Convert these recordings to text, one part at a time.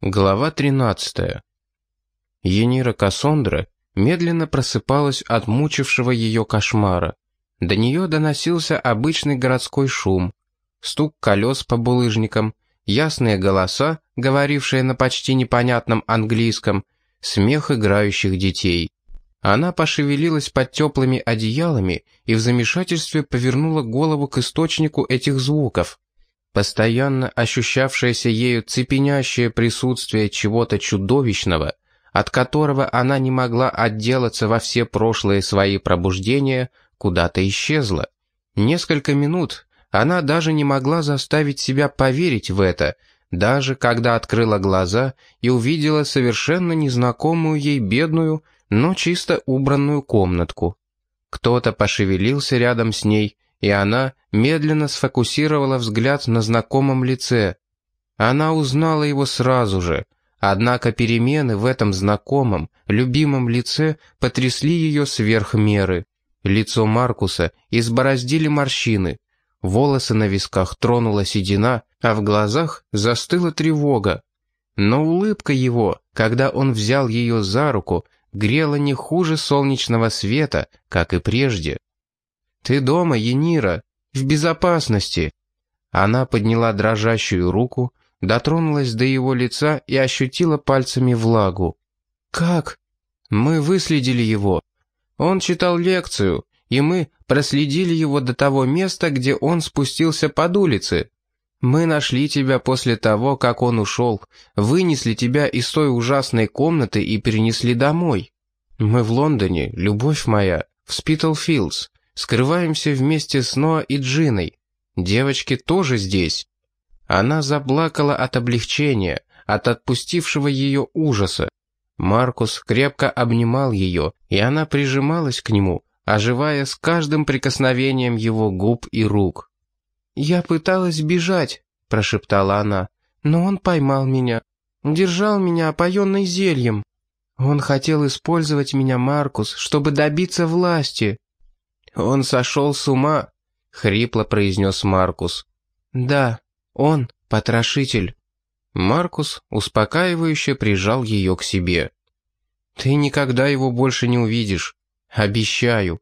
Глава 13. Енира Кассандра медленно просыпалась от мучившего ее кошмара. До нее доносился обычный городской шум. Стук колес по булыжникам, ясные голоса, говорившие на почти непонятном английском, смех играющих детей. Она пошевелилась под теплыми одеялами и в замешательстве повернула голову к источнику этих звуков. Постоянно ощущавшееся ею цепенящее присутствие чего-то чудовищного, от которого она не могла отделаться во все прошлые свои пробуждения, куда-то исчезло. Несколько минут она даже не могла заставить себя поверить в это, даже когда открыла глаза и увидела совершенно незнакомую ей бедную, но чисто убранную комнатку. Кто-то пошевелился рядом с ней, и она медленно сфокусировала взгляд на знакомом лице. Она узнала его сразу же, однако перемены в этом знакомом, любимом лице потрясли ее сверх меры. Лицо Маркуса избороздили морщины, волосы на висках тронула седина, а в глазах застыла тревога. Но улыбка его, когда он взял ее за руку, грела не хуже солнечного света, как и прежде. «Ты дома, Енира, в безопасности». Она подняла дрожащую руку, дотронулась до его лица и ощутила пальцами влагу. «Как?» «Мы выследили его. Он читал лекцию, и мы проследили его до того места, где он спустился под улицы. Мы нашли тебя после того, как он ушел, вынесли тебя из той ужасной комнаты и перенесли домой. Мы в Лондоне, любовь моя, в Спитлфилдс. Скрываемся вместе с Ноа и Джиной. Девочки тоже здесь». Она заплакала от облегчения, от отпустившего ее ужаса. Маркус крепко обнимал ее, и она прижималась к нему, оживая с каждым прикосновением его губ и рук. «Я пыталась бежать», — прошептала она, — «но он поймал меня, держал меня опоенной зельем. Он хотел использовать меня, Маркус, чтобы добиться власти. «Он сошел с ума», — хрипло произнес Маркус. «Да, он потрошитель». Маркус успокаивающе прижал ее к себе. «Ты никогда его больше не увидишь. Обещаю».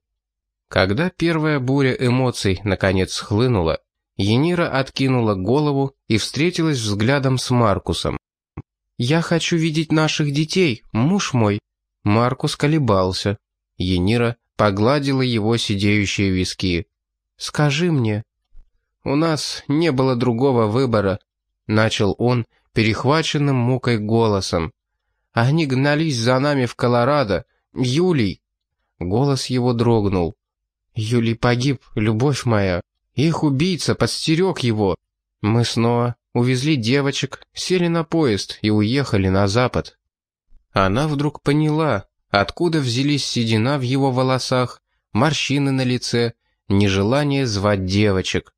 Когда первая буря эмоций наконец схлынула, Енира откинула голову и встретилась взглядом с Маркусом. «Я хочу видеть наших детей, муж мой». Маркус колебался. Енира погладила его сидеющие виски. «Скажи мне». «У нас не было другого выбора», — начал он перехваченным мукой голосом. «Они гнались за нами в Колорадо. Юлий!» Голос его дрогнул. «Юлий погиб, любовь моя. Их убийца подстерег его. Мы снова увезли девочек, сели на поезд и уехали на запад». Она вдруг поняла, Откуда взялись седина в его волосах, морщины на лице, нежелание звать девочек.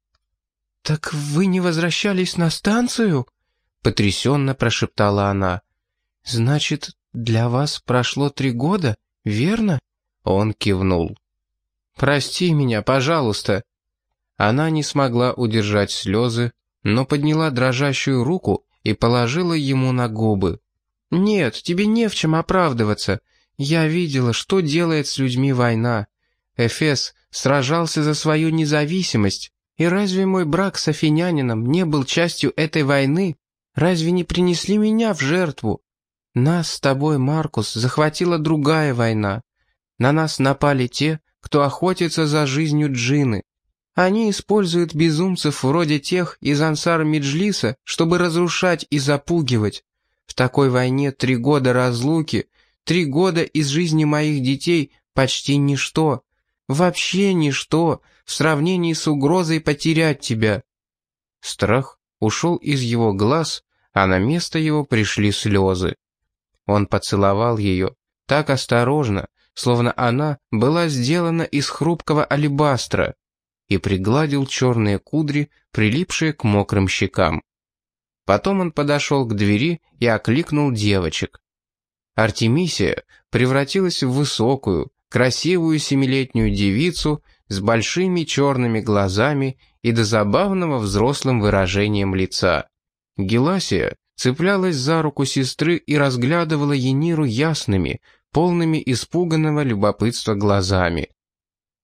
«Так вы не возвращались на станцию?» — потрясенно прошептала она. «Значит, для вас прошло три года, верно?» Он кивнул. «Прости меня, пожалуйста». Она не смогла удержать слезы, но подняла дрожащую руку и положила ему на губы. «Нет, тебе не в чем оправдываться. Я видела, что делает с людьми война. Эфес сражался за свою независимость. И разве мой брак с афинянином не был частью этой войны? Разве не принесли меня в жертву? Нас с тобой, Маркус, захватила другая война. На нас напали те, кто охотится за жизнью джины. Они используют безумцев вроде тех из ансар Меджлиса, чтобы разрушать и запугивать. В такой войне три года разлуки Три года из жизни моих детей почти ничто. Вообще ничто в сравнении с угрозой потерять тебя. Страх ушел из его глаз, а на место его пришли слезы. Он поцеловал ее так осторожно, словно она была сделана из хрупкого алебастра, и пригладил черные кудри, прилипшие к мокрым щекам. Потом он подошел к двери и окликнул девочек. Артемисия превратилась в высокую, красивую семилетнюю девицу с большими черными глазами и до забавного взрослым выражением лица. Геласия цеплялась за руку сестры и разглядывала Ениру ясными, полными испуганного любопытства глазами.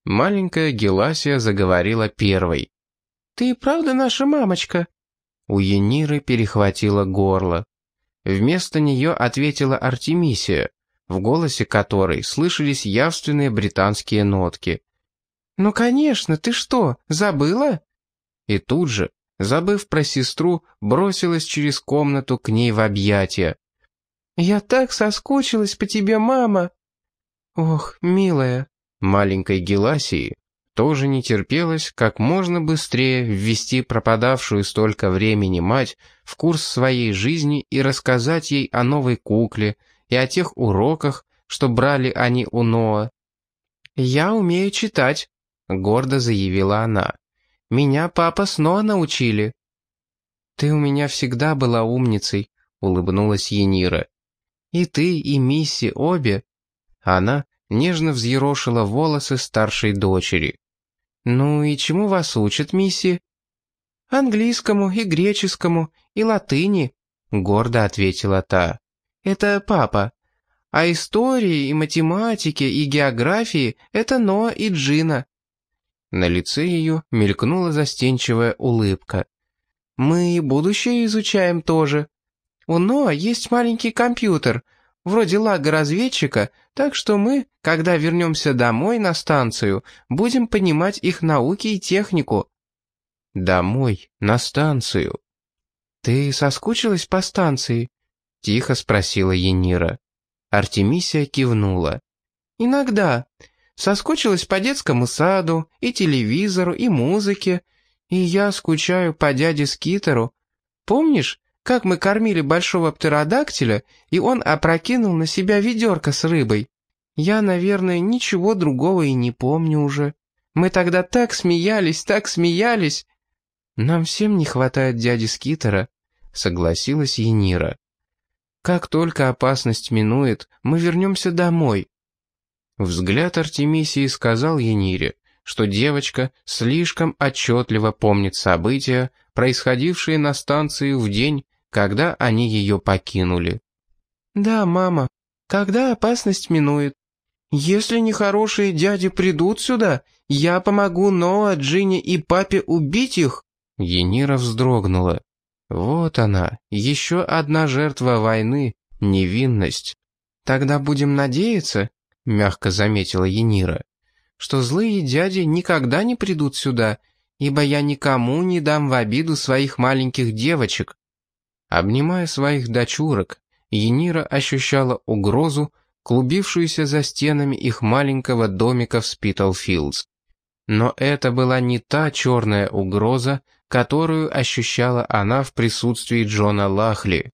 Маленькая Геласия заговорила первой. «Ты правда наша мамочка?» У Ениры перехватило горло. Вместо нее ответила Артемисия, в голосе которой слышались явственные британские нотки. «Ну, конечно, ты что, забыла?» И тут же, забыв про сестру, бросилась через комнату к ней в объятия. «Я так соскучилась по тебе, мама!» «Ох, милая!» Маленькой Геласии тоже не терпелось как можно быстрее ввести пропадавшую столько времени мать в курс своей жизни и рассказать ей о новой кукле и о тех уроках, что брали они у Ноа. «Я умею читать», — гордо заявила она. «Меня папа с Ноа научили». «Ты у меня всегда была умницей», — улыбнулась Енира. «И ты, и Мисси обе». Она нежно взъерошила волосы старшей дочери. «Ну и чему вас учат, Мисси?» «Английскому и греческому, и латыни», — гордо ответила та. «Это папа. А истории, и математики, и географии — это Ноа и Джина». На лице ее мелькнула застенчивая улыбка. «Мы и будущее изучаем тоже. У Ноа есть маленький компьютер, вроде лага-разведчика, так что мы, когда вернемся домой на станцию, будем понимать их науки и технику». «Домой, на станцию». «Ты соскучилась по станции?» — тихо спросила Енира. Артемисия кивнула. «Иногда. Соскучилась по детскому саду, и телевизору, и музыке. И я скучаю по дяде Скитеру. Помнишь, как мы кормили большого птеродактиля, и он опрокинул на себя ведерко с рыбой. Я, наверное, ничего другого и не помню уже. Мы тогда так смеялись, так смеялись. Нам всем не хватает дяди Скитера, согласилась Енира. Как только опасность минует, мы вернемся домой. Взгляд Артемисии сказал Енире, что девочка слишком отчетливо помнит события, происходившие на станции в день, когда они ее покинули. «Да, мама, когда опасность минует. Если нехорошие дяди придут сюда, я помогу Ноа, Джинни и папе убить их». Енира вздрогнула. Вот она, еще одна жертва войны, невинность. «Тогда будем надеяться», — мягко заметила Енира, «что злые дяди никогда не придут сюда, ибо я никому не дам в обиду своих маленьких девочек». Обнимая своих дочурок, Енира ощущала угрозу, клубившуюся за стенами их маленького домика в Спитлфилдс. Но это была не та черная угроза, которую ощущала она в присутствии Джона Лахли.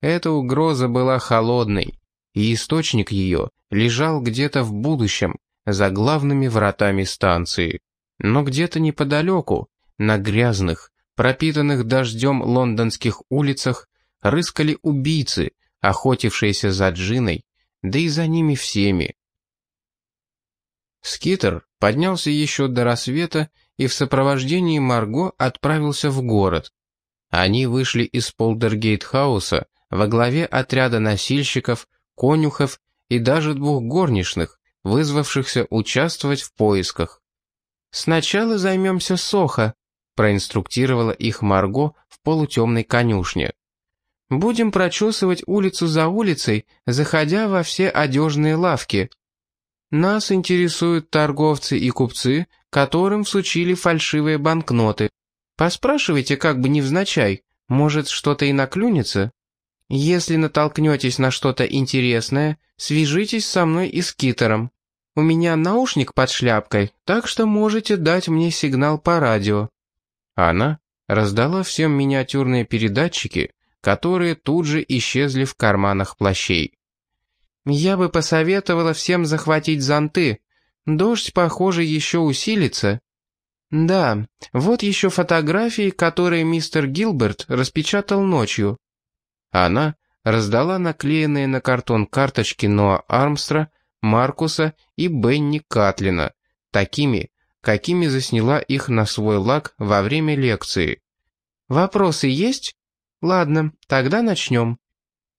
Эта угроза была холодной, и источник ее лежал где-то в будущем, за главными вратами станции. Но где-то неподалеку, на грязных, пропитанных дождем лондонских улицах рыскали убийцы, охотившиеся за Джиной, да и за ними всеми. Скитер поднялся еще до рассвета и в сопровождении Марго отправился в город. Они вышли из Сполдергейт-хауса во главе отряда носильщиков, конюхов и даже двух горничных, вызвавшихся участвовать в поисках. «Сначала займемся Сохо», проинструктировала их Марго в полутемной конюшне. «Будем прочесывать улицу за улицей, заходя во все одежные лавки. Нас интересуют торговцы и купцы, которым всучили фальшивые банкноты. Поспрашивайте как бы невзначай, может, что-то и наклюнется. Если натолкнетесь на что-то интересное, свяжитесь со мной и с Китером. У меня наушник под шляпкой, так что можете дать мне сигнал по радио. Она раздала всем миниатюрные передатчики, которые тут же исчезли в карманах плащей. «Я бы посоветовала всем захватить зонты. Дождь, похоже, еще усилится». «Да, вот еще фотографии, которые мистер Гилберт распечатал ночью». Она раздала наклеенные на картон карточки Ноа Армстра, Маркуса и Бенни Катлина, такими, какими засняла их на свой лак во время лекции. «Вопросы есть?» Ладно, тогда начнем.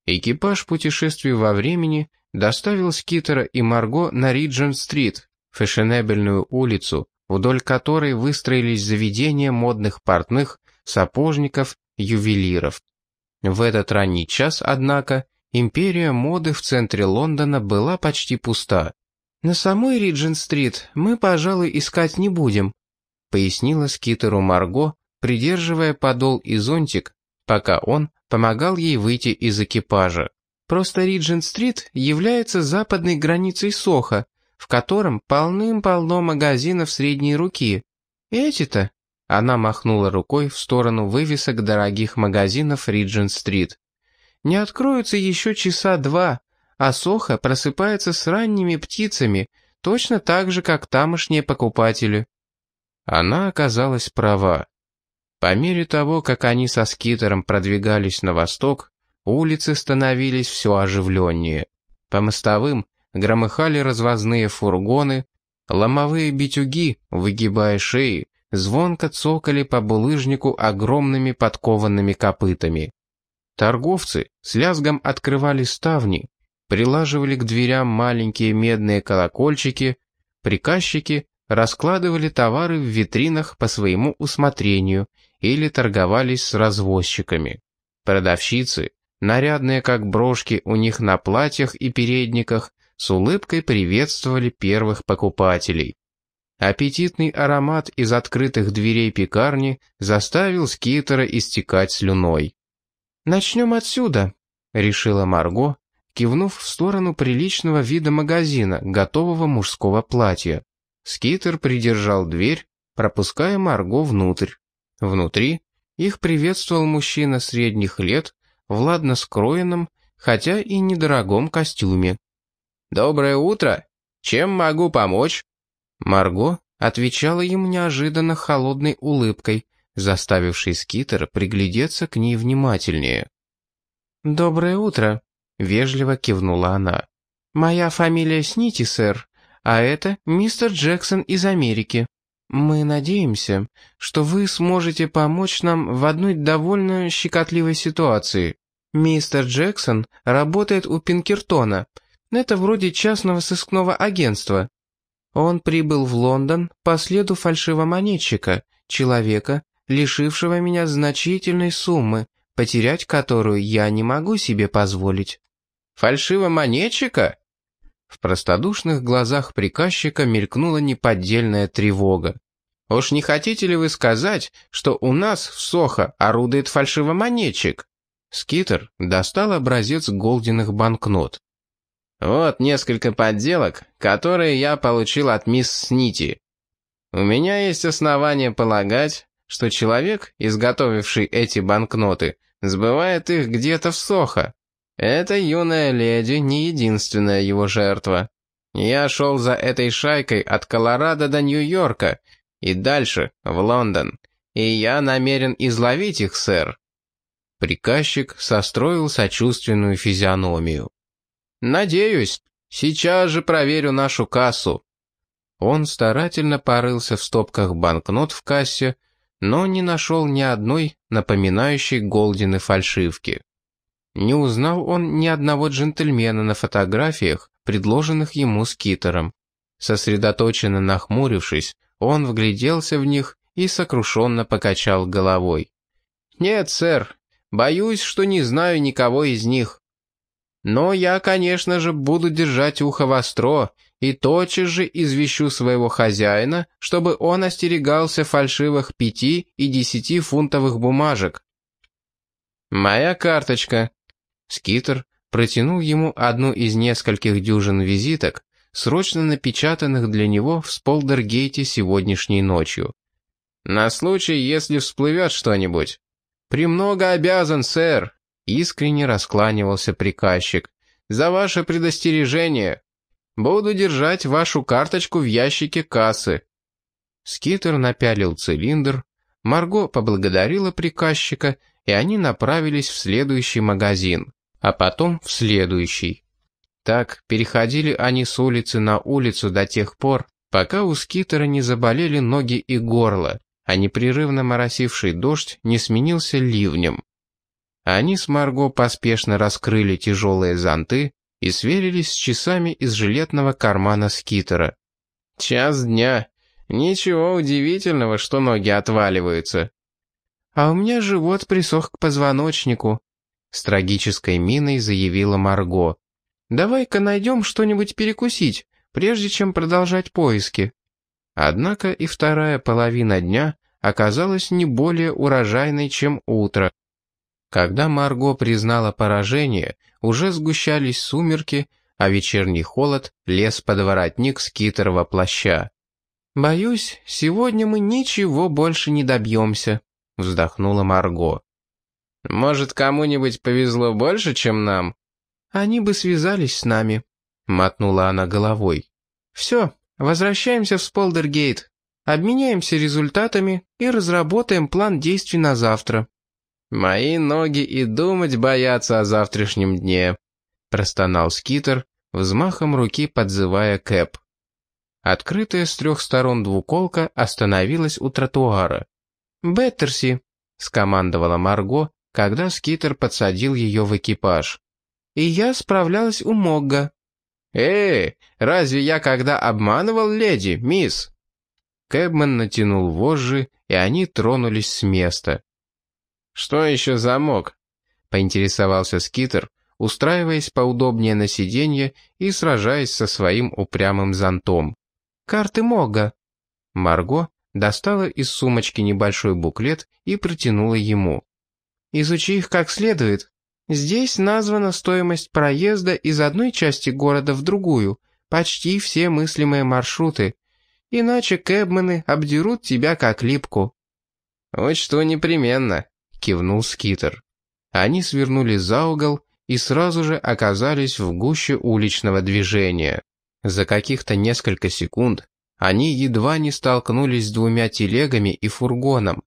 Экипаж путешествий во времени доставил Скитера и Марго на Риджен-стрит, фешенебельную улицу, вдоль которой выстроились заведения модных портных, сапожников, ювелиров. В этот ранний час, однако, империя моды в центре Лондона была почти пуста. «На самой Риджен-стрит мы, пожалуй, искать не будем», пояснила Скитеру Марго, придерживая подол и зонтик, пока он помогал ей выйти из экипажа. Просто Риджент-стрит является западной границей Соха, в котором полным-полно магазинов средней руки. Эти-то, она махнула рукой в сторону вывесок дорогих магазинов Риджент-стрит, не откроются еще часа два, а Соха просыпается с ранними птицами, точно так же, как тамошние покупатели. Она оказалась права. По мере того, как они со скитером продвигались на восток, улицы становились все оживленнее. По мостовым громыхали развозные фургоны, ломовые битюги, выгибая шеи, звонко цокали по булыжнику огромными подкованными копытами. Торговцы с лязгом открывали ставни, прилаживали к дверям маленькие медные колокольчики, приказчики раскладывали товары в витринах по своему усмотрению или торговались с развозчиками. Продавщицы, нарядные как брошки у них на платьях и передниках, с улыбкой приветствовали первых покупателей. Аппетитный аромат из открытых дверей пекарни заставил Скитера истекать слюной. «Начнем отсюда», — решила Марго, кивнув в сторону приличного вида магазина, готового мужского платья. Скитер придержал дверь, пропуская Марго внутрь. Внутри их приветствовал мужчина средних лет в ладно скроенном, хотя и недорогом костюме. «Доброе утро! Чем могу помочь?» Марго отвечала ему неожиданно холодной улыбкой, заставившей Скитера приглядеться к ней внимательнее. «Доброе утро», — вежливо кивнула она. «Моя фамилия Снити, сэр, а это мистер Джексон из Америки». «Мы надеемся, что вы сможете помочь нам в одной довольно щекотливой ситуации. Мистер Джексон работает у Пинкертона. Это вроде частного сыскного агентства. Он прибыл в Лондон по следу фальшивомонетчика, человека, лишившего меня значительной суммы, потерять которую я не могу себе позволить». «Фальшивомонетчика?» В простодушных глазах приказчика мелькнула неподдельная тревога. «Уж не хотите ли вы сказать, что у нас в Сохо орудует фальшивомонетчик?» Скитер достал образец голденных банкнот. «Вот несколько подделок, которые я получил от мисс Снити. У меня есть основания полагать, что человек, изготовивший эти банкноты, сбывает их где-то в Сохо. Эта юная леди не единственная его жертва. Я шел за этой шайкой от Колорадо до Нью-Йорка и дальше, в Лондон, и я намерен изловить их, сэр». Приказчик состроил сочувственную физиономию. «Надеюсь, сейчас же проверю нашу кассу». Он старательно порылся в стопках банкнот в кассе, но не нашел ни одной напоминающей Голдины фальшивки. Не узнал он ни одного джентльмена на фотографиях, предложенных ему скитером. Сосредоточенно нахмурившись, он вгляделся в них и сокрушенно покачал головой. «Нет, сэр, боюсь, что не знаю никого из них. Но я, конечно же, буду держать ухо востро и тотчас же извещу своего хозяина, чтобы он остерегался фальшивых пяти и десяти фунтовых бумажек. «Моя карточка», Скитер протянул ему одну из нескольких дюжин визиток, срочно напечатанных для него в Сполдергейте сегодняшней ночью. «На случай, если всплывет что-нибудь». «Премного обязан, сэр», — искренне раскланивался приказчик. «За ваше предостережение. Буду держать вашу карточку в ящике кассы». Скитер напялил цилиндр, Марго поблагодарила приказчика, и они направились в следующий магазин а потом в следующий. Так переходили они с улицы на улицу до тех пор, пока у скитера не заболели ноги и горло, а непрерывно моросивший дождь не сменился ливнем. Они с Марго поспешно раскрыли тяжелые зонты и сверились с часами из жилетного кармана скитера. «Час дня. Ничего удивительного, что ноги отваливаются». «А у меня живот присох к позвоночнику», — с трагической миной заявила Марго. «Давай-ка найдем что-нибудь перекусить, прежде чем продолжать поиски». Однако и вторая половина дня оказалась не более урожайной, чем утро. Когда Марго признала поражение, уже сгущались сумерки, а вечерний холод лез под воротник скитерова плаща. «Боюсь, сегодня мы ничего больше не добьемся», — вздохнула Марго. «Может, кому-нибудь повезло больше, чем нам?» «Они бы связались с нами», — мотнула она головой. «Все, возвращаемся в Сполдергейт, обменяемся результатами и разработаем план действий на завтра». «Мои ноги и думать боятся о завтрашнем дне», — простонал Скитер, взмахом руки подзывая Кэп. Открытая с трех сторон двуколка остановилась у тротуара. «Беттерси», — скомандовала Марго, когда Скитер подсадил ее в экипаж. «И я справлялась у Могга». «Эй, разве я когда обманывал леди, мисс?» Кэбман натянул вожжи, и они тронулись с места. «Что еще замок?» — поинтересовался Скитер, устраиваясь поудобнее на сиденье и сражаясь со своим упрямым зонтом. «Карты Мога». Марго достала из сумочки небольшой буклет и протянула ему. «Изучи их как следует. Здесь названа стоимость проезда из одной части города в другую, почти все мыслимые маршруты. Иначе кэбмены обдерут тебя как липку». «Учту непременно», — кивнул Скитер. Они свернули за угол и сразу же оказались в гуще уличного движения. За каких-то несколько секунд они едва не столкнулись с двумя телегами и фургоном,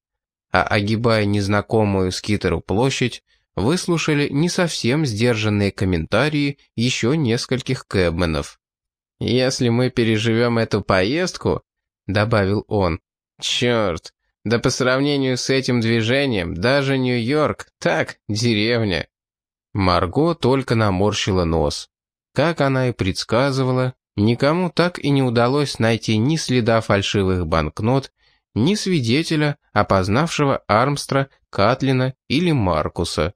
а огибая незнакомую Скитеру площадь, выслушали не совсем сдержанные комментарии еще нескольких кэбменов. «Если мы переживем эту поездку», — добавил он, — «черт, да по сравнению с этим движением, даже Нью-Йорк, так, деревня. Марго только наморщила нос. Как она и предсказывала, никому так и не удалось найти ни следа фальшивых банкнот, ни свидетеля, опознавшего Армстра, Катлина или Маркуса.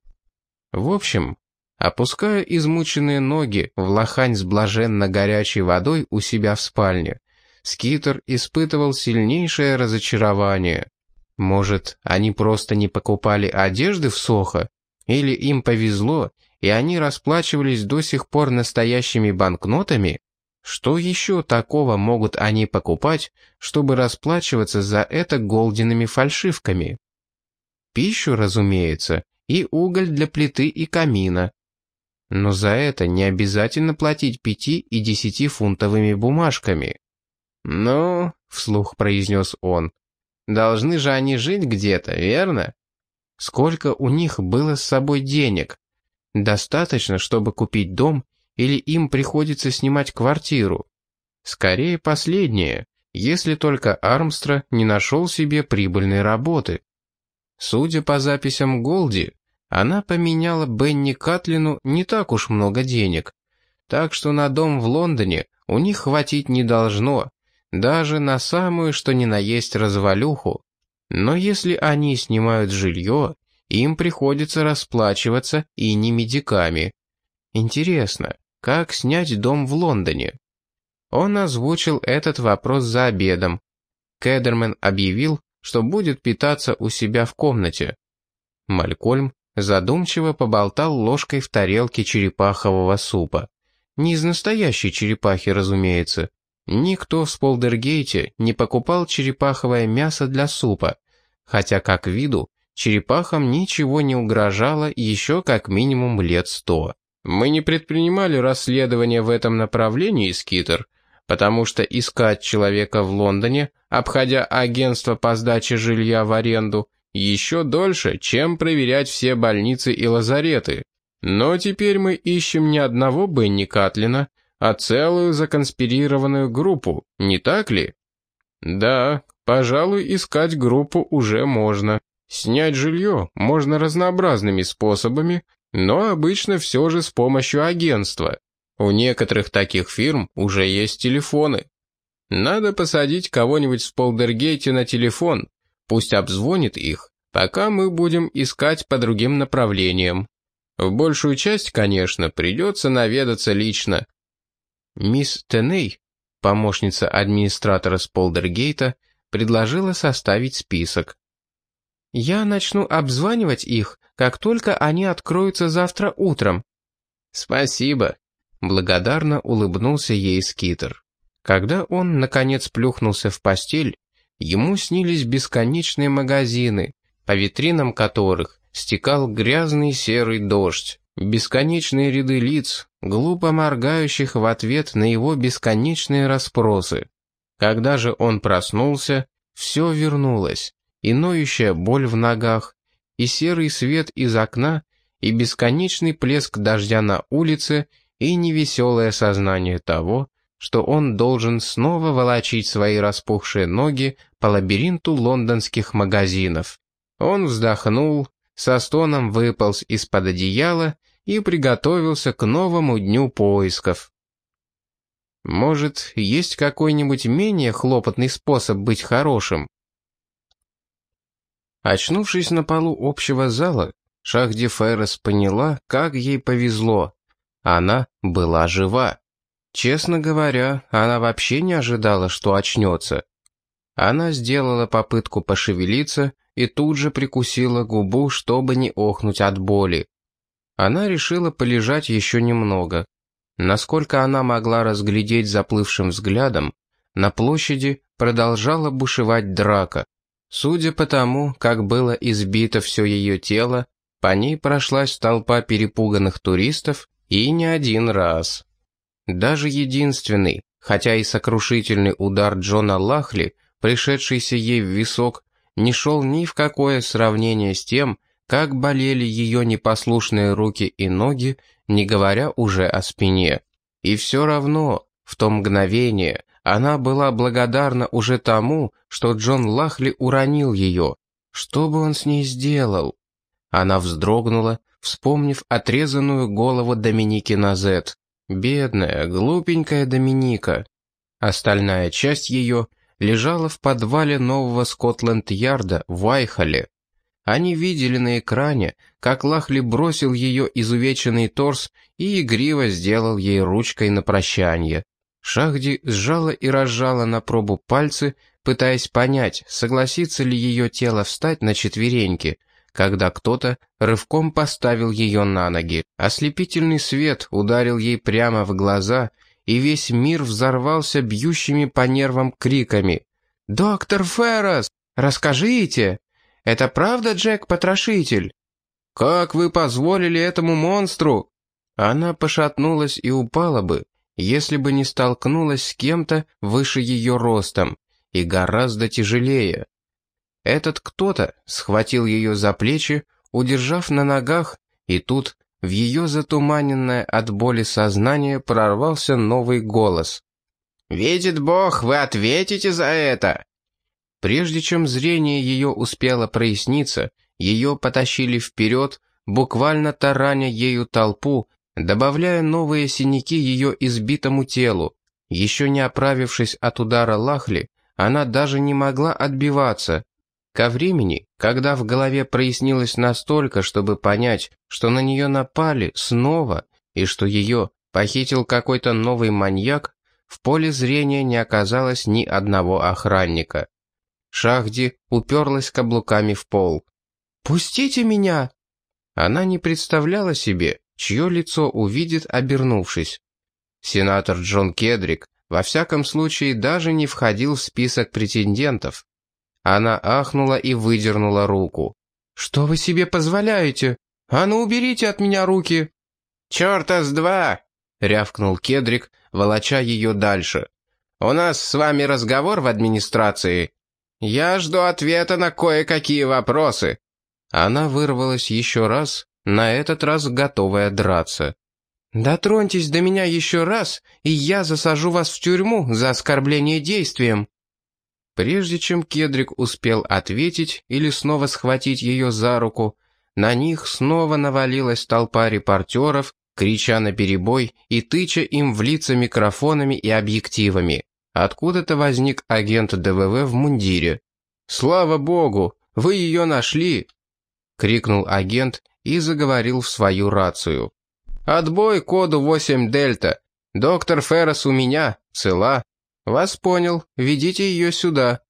В общем, опуская измученные ноги в лохань с блаженно горячей водой у себя в спальне, Скитер испытывал сильнейшее разочарование. Может, они просто не покупали одежды в Сохо? Или им повезло, и они расплачивались до сих пор настоящими банкнотами? Что еще такого могут они покупать, чтобы расплачиваться за это голденными фальшивками? Пищу, разумеется, и уголь для плиты и камина. Но за это не обязательно платить пяти и десяти фунтовыми бумажками. «Ну», — вслух произнес он, Должны же они жить где-то, верно? Сколько у них было с собой денег? Достаточно, чтобы купить дом, или им приходится снимать квартиру? Скорее последнее, если только Армстра не нашел себе прибыльной работы. Судя по записям Голди, она поменяла Бенни Катлину не так уж много денег, так что на дом в Лондоне у них хватить не должно, даже на самую что ни на есть развалюху. Но если они снимают жилье, им приходится расплачиваться и не медиками. Интересно, как снять дом в Лондоне? Он озвучил этот вопрос за обедом. Кедермен объявил, что будет питаться у себя в комнате. Малькольм задумчиво поболтал ложкой в тарелке черепахового супа. Не из настоящей черепахи, разумеется. Никто в Сполдергейте не покупал черепаховое мясо для супа, хотя, как виду, черепахам ничего не угрожало еще как минимум лет сто. Мы не предпринимали расследования в этом направлении, Скитер, потому что искать человека в Лондоне, обходя агентство по сдаче жилья в аренду, еще дольше, чем проверять все больницы и лазареты. Но теперь мы ищем не одного Бенни Катлина, а целую законспирированную группу, не так ли? Да, пожалуй, искать группу уже можно. Снять жилье можно разнообразными способами, но обычно все же с помощью агентства. У некоторых таких фирм уже есть телефоны. Надо посадить кого-нибудь в Полдергейте на телефон, пусть обзвонит их, пока мы будем искать по другим направлениям. В большую часть, конечно, придется наведаться лично. Мисс Теней, помощница администратора с Полдергейта, предложила составить список. «Я начну обзванивать их, как только они откроются завтра утром». «Спасибо», — благодарно улыбнулся ей Скитер. Когда он, наконец, плюхнулся в постель, ему снились бесконечные магазины, по витринам которых стекал грязный серый дождь, бесконечные ряды лиц, глупо моргающих в ответ на его бесконечные расспросы. Когда же он проснулся, все вернулось, и ноющая боль в ногах, и серый свет из окна, и бесконечный плеск дождя на улице, и невеселое сознание того, что он должен снова волочить свои распухшие ноги по лабиринту лондонских магазинов. Он вздохнул, со стоном выполз из-под одеяла и приготовился к новому дню поисков. Может, есть какой-нибудь менее хлопотный способ быть хорошим? Очнувшись на полу общего зала, Шахди Феррес поняла, как ей повезло. Она была жива. Честно говоря, она вообще не ожидала, что очнется. Она сделала попытку пошевелиться и тут же прикусила губу, чтобы не охнуть от боли. Она решила полежать еще немного. Насколько она могла разглядеть заплывшим взглядом, на площади продолжала бушевать драка. Судя по тому, как было избито все ее тело, по ней прошлась толпа перепуганных туристов и не один раз. Даже единственный, хотя и сокрушительный удар Джона Лахли, пришедшийся ей в висок, не шел ни в какое сравнение с тем, как болели ее непослушные руки и ноги, не говоря уже о спине. И все равно, в то мгновение, она была благодарна уже тому, что Джон Лахли уронил ее. Что бы он с ней сделал? Она вздрогнула, вспомнив отрезанную голову Доминики Назет. Бедная, глупенькая Доминика. Остальная часть ее лежала в подвале нового Скотленд-Ярда в Айхоле. Они видели на экране, как Лахли бросил ее изувеченный торс и игриво сделал ей ручкой на прощание. Шахди сжала и разжала на пробу пальцы, пытаясь понять, согласится ли ее тело встать на четвереньки, когда кто-то рывком поставил ее на ноги. Ослепительный свет ударил ей прямо в глаза, и весь мир взорвался бьющими по нервам криками. «Доктор Феррос, расскажите! Это правда Джек-потрошитель? Как вы позволили этому монстру?» Она пошатнулась и упала бы, если бы не столкнулась с кем-то выше ее ростом и гораздо тяжелее. Этот кто-то схватил ее за плечи, удержав на ногах, и тут в ее затуманенное от боли сознание прорвался новый голос. «Видит Бог, вы ответите за это!» Прежде чем зрение ее успело проясниться, ее потащили вперед, буквально тараня ею толпу, добавляя новые синяки ее избитому телу. Еще не оправившись от удара Лахли, она даже не могла отбиваться, Ко времени, когда в голове прояснилось настолько, чтобы понять, что на нее напали снова и что ее похитил какой-то новый маньяк, в поле зрения не оказалось ни одного охранника. Шахди уперлась каблуками в пол. «Пустите меня!» Она не представляла себе, чье лицо увидит, обернувшись. Сенатор Джон Кедрик во всяком случае даже не входил в список претендентов. Она ахнула и выдернула руку. «Что вы себе позволяете? А ну уберите от меня руки!» «Черта с два!» — рявкнул Кедрик, волоча ее дальше. «У нас с вами разговор в администрации. Я жду ответа на кое-какие вопросы». Она вырвалась еще раз, на этот раз готовая драться. «Дотроньтесь до меня еще раз, и я засажу вас в тюрьму за оскорбление действием». Прежде чем Кедрик успел ответить или снова схватить ее за руку, на них снова навалилась толпа репортеров, крича на перебой и тыча им в лица микрофонами и объективами. Откуда-то возник агент ДВВ в мундире. «Слава богу! Вы ее нашли!» — крикнул агент и заговорил в свою рацию. «Отбой коду 8 Дельта. Доктор Феррес у меня, цела. Вас понял, ведите ее сюда.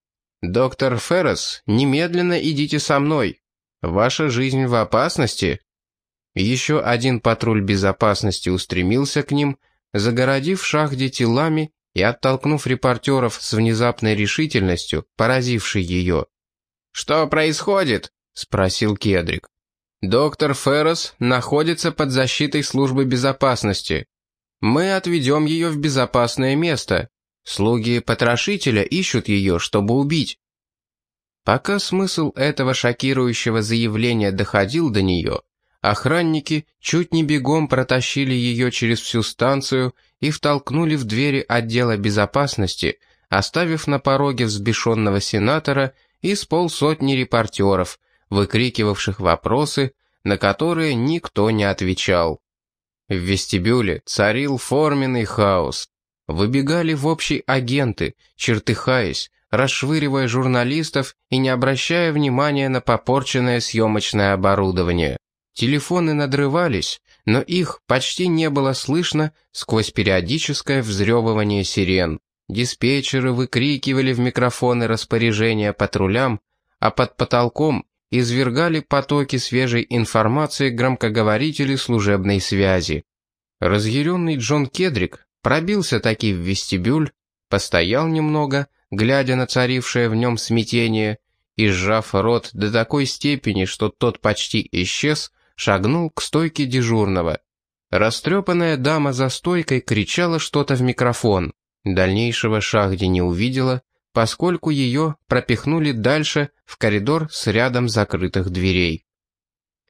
Доктор Феррес, немедленно идите со мной. Ваша жизнь в опасности». Еще один патруль безопасности устремился к ним, загородив шахде телами и оттолкнув репортеров с внезапной решительностью, поразившей ее. «Что происходит?» — спросил Кедрик. «Доктор Феррес находится под защитой службы безопасности. Мы отведем ее в безопасное место. Слуги потрошителя ищут ее, чтобы убить». Пока смысл этого шокирующего заявления доходил до нее, охранники чуть не бегом протащили ее через всю станцию и втолкнули в двери отдела безопасности, оставив на пороге взбешенного сенатора и с полсотни репортеров, выкрикивавших вопросы, на которые никто не отвечал. В вестибюле царил форменный хаос. Выбегали в общий агенты, чертыхаясь, расшвыривая журналистов и не обращая внимания на попорченное съемочное оборудование. Телефоны надрывались, но их почти не было слышно сквозь периодическое взрёвывание сирен. Диспетчеры выкрикивали в микрофоны распоряжения патрулям, а под потолком извергали потоки свежей информации громкоговорители служебной связи. Разъяренный Джон Кедрик пробился таки в вестибюль, постоял немного, глядя на царившее в нем смятение, и, сжав рот до такой степени, что тот почти исчез, шагнул к стойке дежурного. Растрепанная дама за стойкой кричала что-то в микрофон. Дальнейшего Шахди не увидела, поскольку ее пропихнули дальше в коридор с рядом закрытых дверей.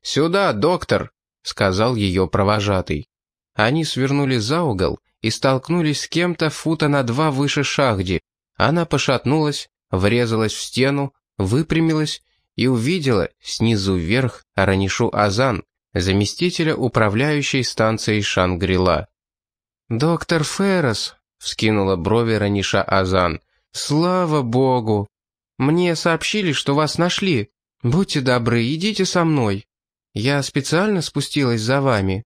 «Сюда, доктор!» — сказал ее провожатый. Они свернули за угол и столкнулись с кем-то фута на два выше Шахди. Она пошатнулась, врезалась в стену, выпрямилась и увидела снизу вверх Аранишу Азан, заместителя управляющей станцией Шангрила. «Доктор Феррес», — вскинула брови Раниша Азан, — «слава богу! Мне сообщили, что вас нашли. Будьте добры, идите со мной. Я специально спустилась за вами.